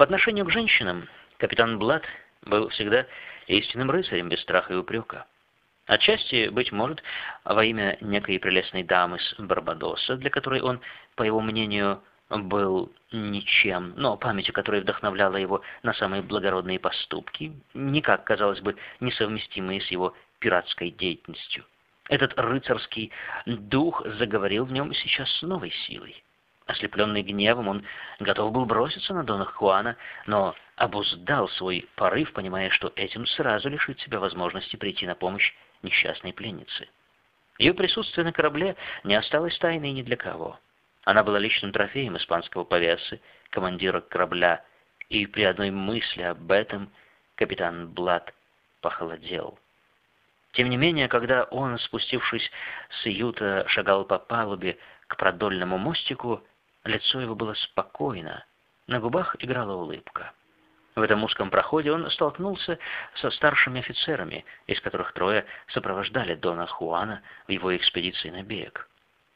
По отношению к женщинам капитан Блад был всегда истинным рыцарем без страха и упрека. Отчасти, быть может, во имя некой прелестной дамы с Барбадоса, для которой он, по его мнению, был ничем, но памятью которой вдохновляла его на самые благородные поступки, никак, казалось бы, несовместимые с его пиратской деятельностью. Этот рыцарский дух заговорил в нем сейчас с новой силой. Ослепленный гневом, он готов был броситься на Дона Хуана, но обуздал свой порыв, понимая, что этим сразу лишит себя возможности прийти на помощь несчастной пленнице. Ее присутствие на корабле не осталось тайной ни для кого. Она была личным трофеем испанского повесы, командира корабля, и при одной мысли об этом капитан Блад похолодел. Тем не менее, когда он, спустившись с юта, шагал по палубе к продольному мостику, лицо его было спокойно, на губах играла улыбка. В этом узком проходе он столкнулся со старшими офицерами, из которых трое сопровождали Дона Хуана в его экспедиции на берег.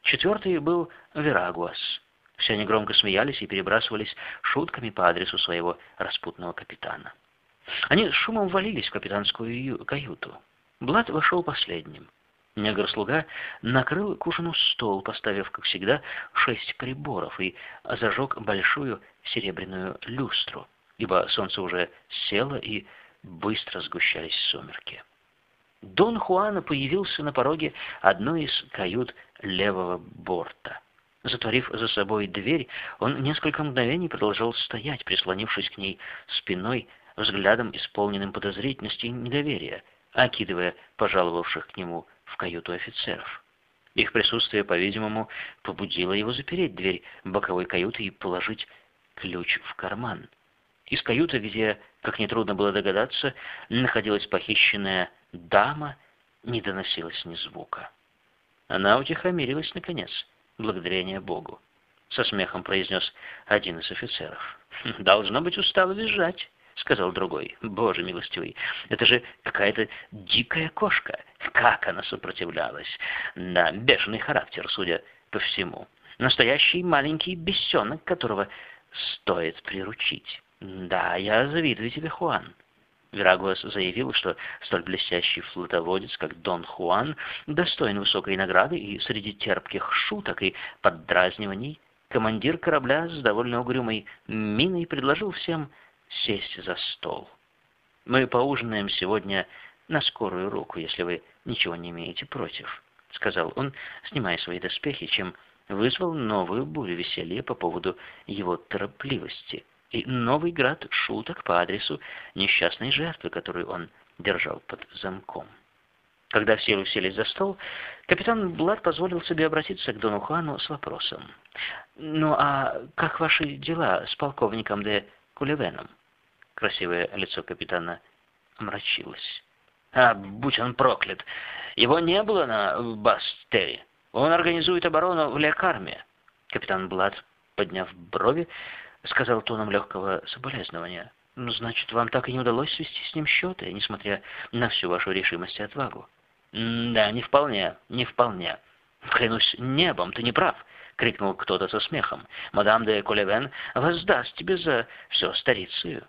Четвертый был Верагуас. Все они громко смеялись и перебрасывались шутками по адресу своего распутного капитана. Они шумом валились в капитанскую каюту. Блад вошел последним. Негр-слуга накрыл к ужину стол, поставив, как всегда, шесть приборов и зажег большую серебряную люстру ибо солнце уже село и быстро сгущались сумерки. Дон Хуана появился на пороге одной из кают левого борта. Затворив за собой дверь, он несколько мгновений продолжал стоять, прислонившись к ней спиной, взглядом, исполненным подозрительности и недоверия, окидывая пожаловавших к нему в каюту офицеров. Их присутствие, по-видимому, побудило его запереть дверь боковой каюты и положить ключ в карман. Из каюты, где, как нетрудно было догадаться, находилась похищенная дама, не доносилось ни звука. Она утихомирилась, наконец, благодарение Богу. Со смехом произнес один из офицеров. «Хм, «Должно быть устало визжать», — сказал другой. «Боже милостивый, это же какая-то дикая кошка. Как она сопротивлялась! Да, бешеный характер, судя по всему. Настоящий маленький бесенок, которого стоит приручить». «Да, я завидую тебе, Хуан». Верагуас заявил, что столь блестящий флотоводец, как Дон Хуан, достоин высокой награды, и среди терпких шуток и поддразниваний командир корабля с довольно угрюмой миной предложил всем сесть за стол. «Мы поужинаем сегодня на скорую руку, если вы ничего не имеете против», — сказал он, снимая свои доспехи, чем вызвал новую бурю веселья по поводу его торопливости — и новый град шуток по адресу несчастной жертвы, которую он держал под замком. Когда все уселись за стол, капитан Блад позволил себе обратиться к Дону Хуану с вопросом. «Ну а как ваши дела с полковником де Кулевеном?» Красивое лицо капитана омрачилось. «А, будь он проклят! Его не было на Бастере. Он организует оборону в Лекарме». Капитан Блад, подняв брови, — сказал тоном легкого соболезнования. «Ну, значит, вам так и не удалось свести с ним счеты, несмотря на всю вашу решимость и отвагу?» «Да, не вполне, не вполне. Клянусь небом, ты не прав!» — крикнул кто-то со смехом. «Мадам де Колевен воздаст тебе за все старицию».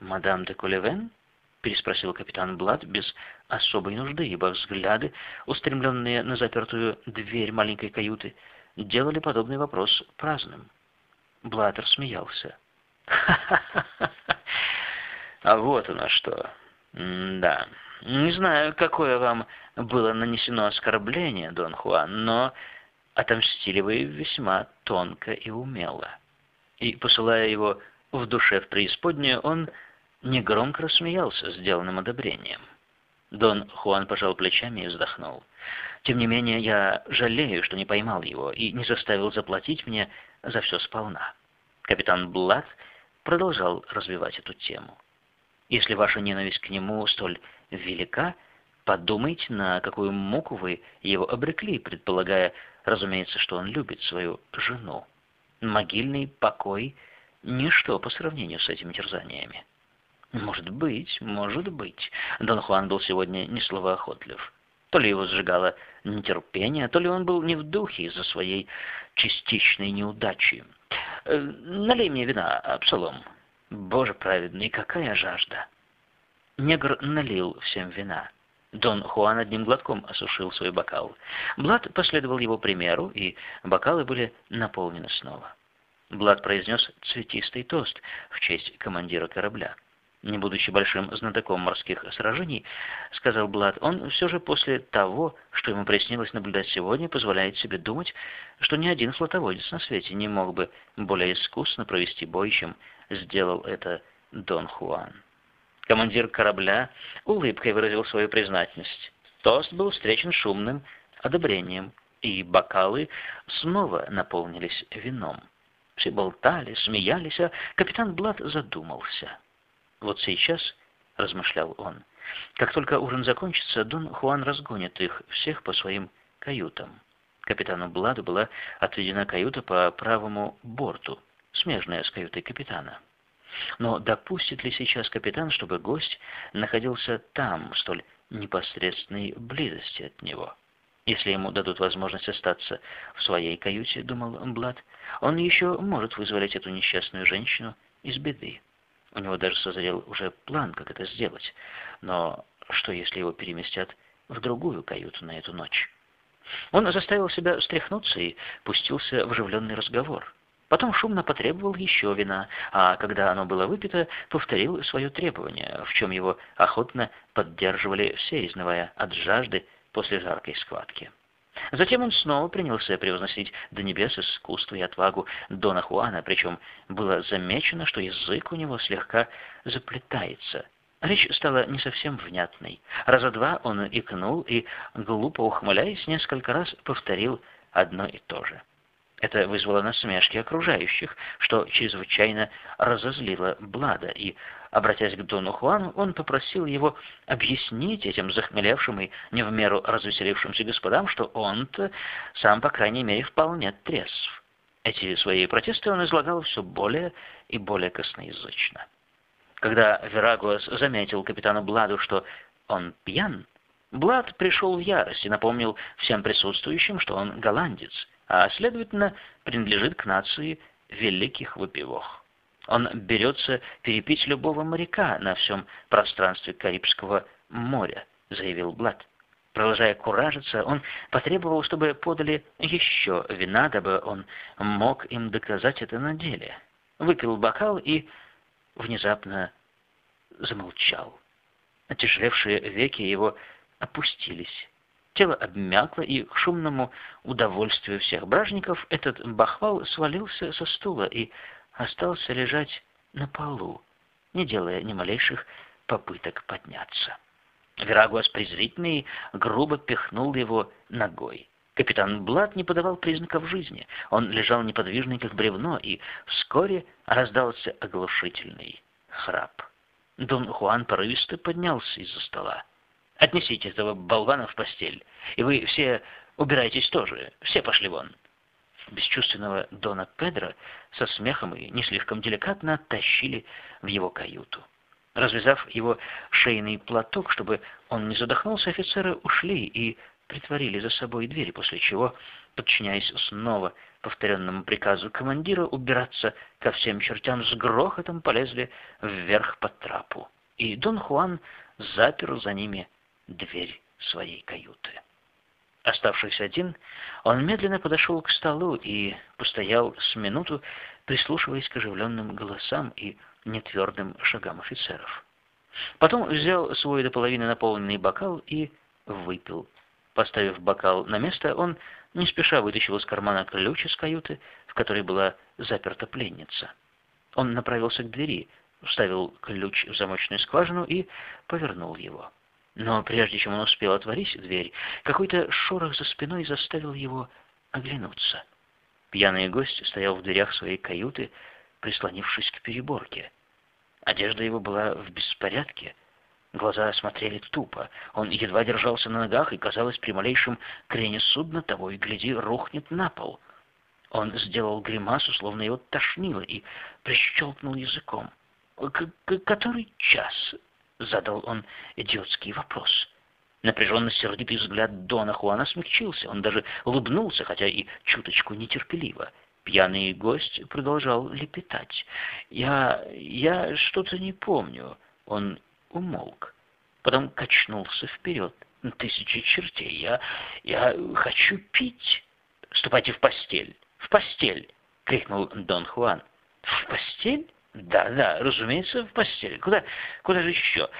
«Мадам де Колевен?» — переспросил капитан Блад без особой нужды, ибо взгляды, устремленные на запертую дверь маленькой каюты, делали подобный вопрос праздным. Блаттер смеялся. «Ха-ха-ха! А вот оно что! да, не знаю, какое вам было нанесено оскорбление, Дон Хуан, но отомстили вы весьма тонко и умело». И, посылая его в душе в преисподнюю, он негромко рассмеялся сделанным одобрением. Дон Хуан пожал плечами и вздохнул. «Тем не менее, я жалею, что не поймал его и не заставил заплатить мне за все сполна. Капитан Блад продолжал развивать эту тему. Если ваша ненависть к нему столь велика, подумайте, на какую муку вы его обрекли, предполагая, разумеется, что он любит свою жену. Могильный покой — ничто по сравнению с этими терзаниями. Может быть, может быть. Дон Хуан был сегодня не словоохотлив. То ли его сжигало нетерпение, то ли он был не в духе из-за своей частичной неудачи. Э, «Налей мне вина, Абсалом». Боже праведный, какая жажда! Негр налил всем вина. Дон Хуан одним глотком осушил свой бокал. Блад последовал его примеру, и бокалы были наполнены снова. Блад произнес цветистый тост в честь командира корабля. Не будучи большим знатоком морских сражений, сказал Блад, он все же после того, что ему приснилось наблюдать сегодня, позволяет себе думать, что ни один флотоводец на свете не мог бы более искусно провести бой, чем сделал это Дон Хуан. Командир корабля улыбкой выразил свою признательность. Тост был встречен шумным одобрением, и бокалы снова наполнились вином. Все болтали, смеялись, а капитан Блад задумался. «Вот сейчас», — размышлял он, — «как только ужин закончится, Дон Хуан разгонит их всех по своим каютам». Капитану Бладу была отведена каюта по правому борту, смежная с каютой капитана. Но допустит ли сейчас капитан, чтобы гость находился там, в столь непосредственной близости от него? Если ему дадут возможность остаться в своей каюте, думал Блад, он еще может вызволить эту несчастную женщину из беды. У него даже созрел уже план, как это сделать. Но что, если его переместят в другую каюту на эту ночь? Он заставил себя встряхнуться и пустился в оживленный разговор. Потом шумно потребовал еще вина, а когда оно было выпито, повторил свое требование, в чем его охотно поддерживали все, изнывая от жажды после жаркой схватки. Затем он снова принялся превозносить до небес искусство и отвагу Дона Хуана, причем было замечено, что язык у него слегка заплетается. Речь стала не совсем внятной. Раза два он икнул и, глупо ухмыляясь, несколько раз повторил одно и то же. Это вызвало насмешки окружающих, что чрезвычайно разозлило Блада, и, обратясь к Дону Хуану, он попросил его объяснить этим захмелевшим и не в меру развеселившимся господам, что он-то сам, по крайней мере, вполне трезв. Эти свои протесты он излагал все более и более косноязычно. Когда Верагуас заметил капитану Бладу, что он пьян, Блад пришел в ярость и напомнил всем присутствующим, что он голландец — а следовательно принадлежит к нации великих выпивох. Он берется перепить любого моряка на всем пространстве Карибского моря, заявил Блад. Продолжая куражиться, он потребовал, чтобы подали еще вина, дабы он мог им доказать это на деле. Выпил бокал и внезапно замолчал. Отяжелевшие веки его опустились. Тело обмякло, и к шумному удовольствию всех бражников этот бахвал свалился со стула и остался лежать на полу, не делая ни малейших попыток подняться. Верагуас презрительный грубо пихнул его ногой. Капитан Блад не подавал признаков жизни. Он лежал неподвижный, как бревно, и вскоре раздался оглушительный храп. Дон Хуан порывисто поднялся из-за стола. Отнесите этого болвана в постель, и вы все убирайтесь тоже, все пошли вон». Бесчувственного Дона Педро со смехом и не слишком деликатно тащили в его каюту. Развязав его шейный платок, чтобы он не задохнулся, офицеры ушли и притворили за собой двери, после чего, подчиняясь снова повторенному приказу командира убираться ко всем чертям, с грохотом полезли вверх по трапу. И Дон Хуан запер за ними дверь своей каюты. Оставшись один, он медленно подошел к столу и постоял с минуту, прислушиваясь к оживленным голосам и нетвердым шагам офицеров. Потом взял свой до половины наполненный бокал и выпил. Поставив бокал на место, он не спеша вытащил из кармана ключ из каюты, в которой была заперта пленница. Он направился к двери, вставил ключ в замочную скважину и повернул его. Но прежде чем он успел отворить дверь, какой-то шорох за спиной заставил его оглянуться. Пьяный гость стоял в дверях своей каюты, прислонившись к переборке. Одежда его была в беспорядке, глаза смотрели тупо, он едва держался на ногах и, казалось, при малейшем крене судна того и гляди рухнет на пол. Он сделал гримасу, словно его тошнило, и прищелкнул языком. «Который час?» Задал он идиотский вопрос. Напряженно сердитый взгляд Дона Хуана смягчился. Он даже улыбнулся, хотя и чуточку нетерпеливо. Пьяный гость продолжал лепетать. «Я... я что-то не помню». Он умолк, потом качнулся вперед. «Тысячи чертей! Я... я хочу пить!» «Ступайте в постель! В постель!» — крикнул Дон Хуан. «В постель?» Да, да, разумеется, в постель. Куда, куда же еще?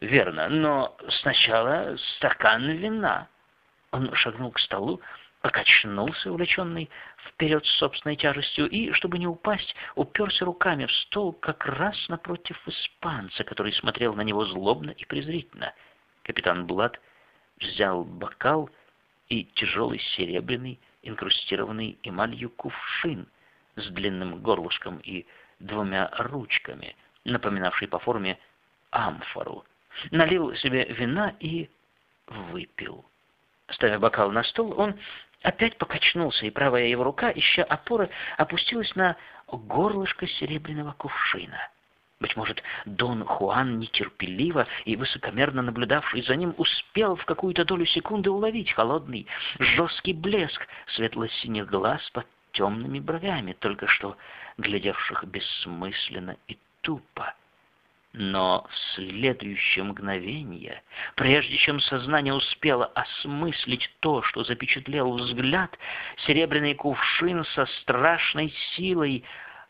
Верно, но сначала стакан вина. Он шагнул к столу, покачнулся, увлеченный вперед собственной тяжестью, и, чтобы не упасть, уперся руками в стол как раз напротив испанца, который смотрел на него злобно и презрительно. Капитан Блад взял бокал и тяжелый серебряный, инкрустированный эмалью кувшин с длинным горлышком и двумя ручками, напоминавший по форме амфору, налил себе вина и выпил. Ставя бокал на стол, он опять покачнулся, и правая его рука, ища опоры, опустилась на горлышко серебряного кувшина. Быть может, Дон Хуан, нетерпеливо и высокомерно наблюдавший за ним, успел в какую-то долю секунды уловить холодный, жесткий блеск светло-синих глаз под темными бровями, только что глядевших бессмысленно и тупо. Но в следующее мгновение, прежде чем сознание успело осмыслить то, что запечатлел взгляд, серебряный кувшин со страшной силой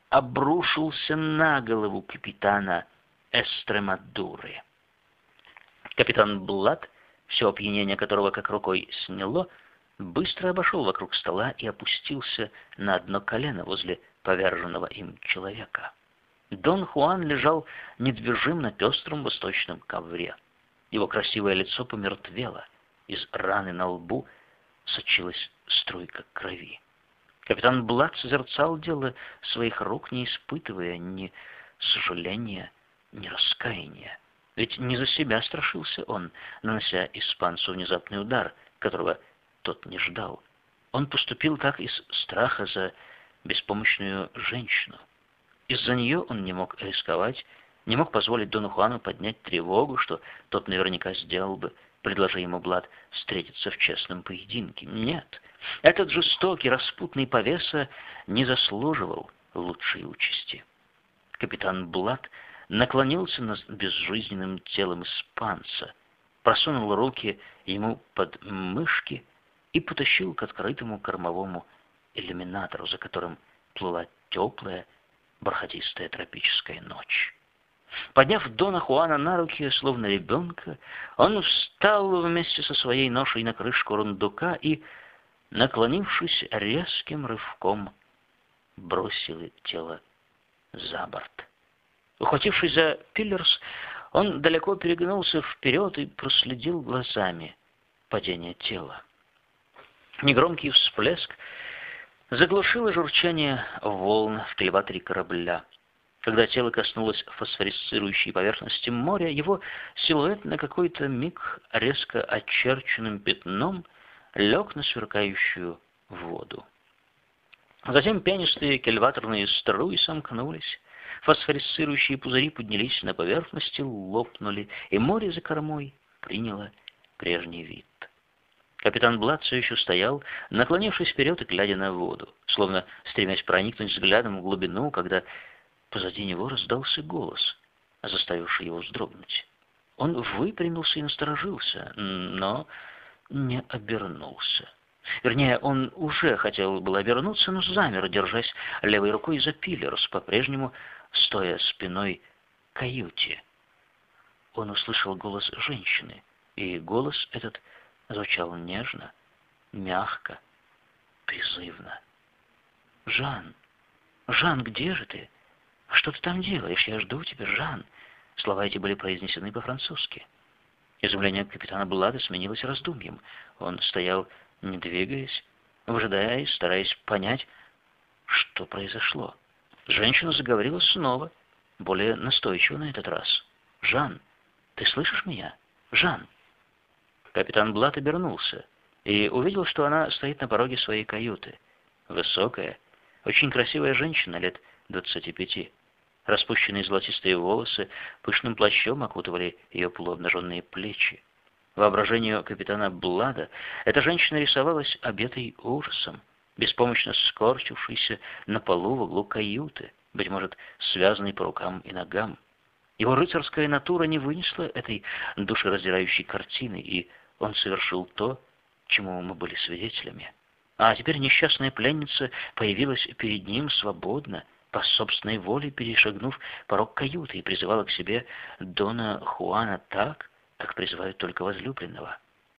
обрушился на голову капитана Эстремадуры. Капитан Блад, все опьянение которого как рукой сняло, быстро обошел вокруг стола и опустился на одно колено возле поверженного им человека. Дон Хуан лежал недвижим на пестром восточном ковре. Его красивое лицо помертвело, из раны на лбу сочилась струйка крови. Капитан Блад созерцал дело своих рук, не испытывая ни сожаления, ни раскаяния. Ведь не за себя страшился он, нанося испанцу внезапный удар, которого тот не ждал. Он поступил так из страха за беспомощную женщину. Из-за нее он не мог рисковать, не мог позволить Дону Хуану поднять тревогу, что тот наверняка сделал бы, предложи ему Блад встретиться в честном поединке. Нет, этот жестокий, распутный повеса не заслуживал лучшей участи. Капитан Блад наклонился над безжизненным телом испанца, просунул руки ему под мышки и потащил к открытому кормовому иллюминатору, за которым плыла теплая, бархатистая тропическая ночь. Подняв Дона Хуана на руки, словно ребенка, он встал вместе со своей ношей на крышку рундука и, наклонившись резким рывком, бросил тело за борт. Ухватившись за пиллерс, он далеко перегнулся вперед и проследил глазами падение тела. Негромкий всплеск заглушило журчание волн в клеваторе корабля. Когда тело коснулось фосфорисцирующей поверхности моря, его силуэт на какой-то миг резко очерченным пятном лег на сверкающую воду. Затем пенистые кельваторные струи сомкнулись, фосфорисцирующие пузыри поднялись на поверхности, лопнули, и море за кормой приняло прежний вид. Капитан Блад все еще стоял, наклонившись вперед и глядя на воду, словно стремясь проникнуть взглядом в глубину, когда позади него раздался голос, заставивший его вздрогнуть. Он выпрямился и насторожился, но не обернулся. Вернее, он уже хотел было обернуться, но замер, держась левой рукой за пиллерс, по-прежнему стоя спиной к каюте. Он услышал голос женщины, и голос этот — звучал нежно, мягко, призывно. «Жан! Жан, где же ты? Что ты там делаешь? Я жду тебя, Жан!» Слова эти были произнесены по-французски. Изумление капитана Блада сменилось раздумьем. Он стоял, не двигаясь, выжидая и стараясь понять, что произошло. Женщина заговорила снова, более настойчиво на этот раз. «Жан, ты слышишь меня? Жан!» Капитан Блат обернулся и увидел, что она стоит на пороге своей каюты. Высокая, очень красивая женщина лет двадцати пяти. Распущенные золотистые волосы пышным плащом окутывали ее полуобнаженные плечи. Воображению капитана Блада эта женщина рисовалась обетой ужасом, беспомощно скорчившийся на полу в углу каюты, быть может, связанный по рукам и ногам. Его рыцарская натура не вынесла этой душераздирающей картины, и он совершил то, чему мы были свидетелями. А теперь несчастная пленница появилась перед ним свободно, по собственной воле перешагнув порог каюты и призывала к себе Дона Хуана так, как призывают только возлюбленного.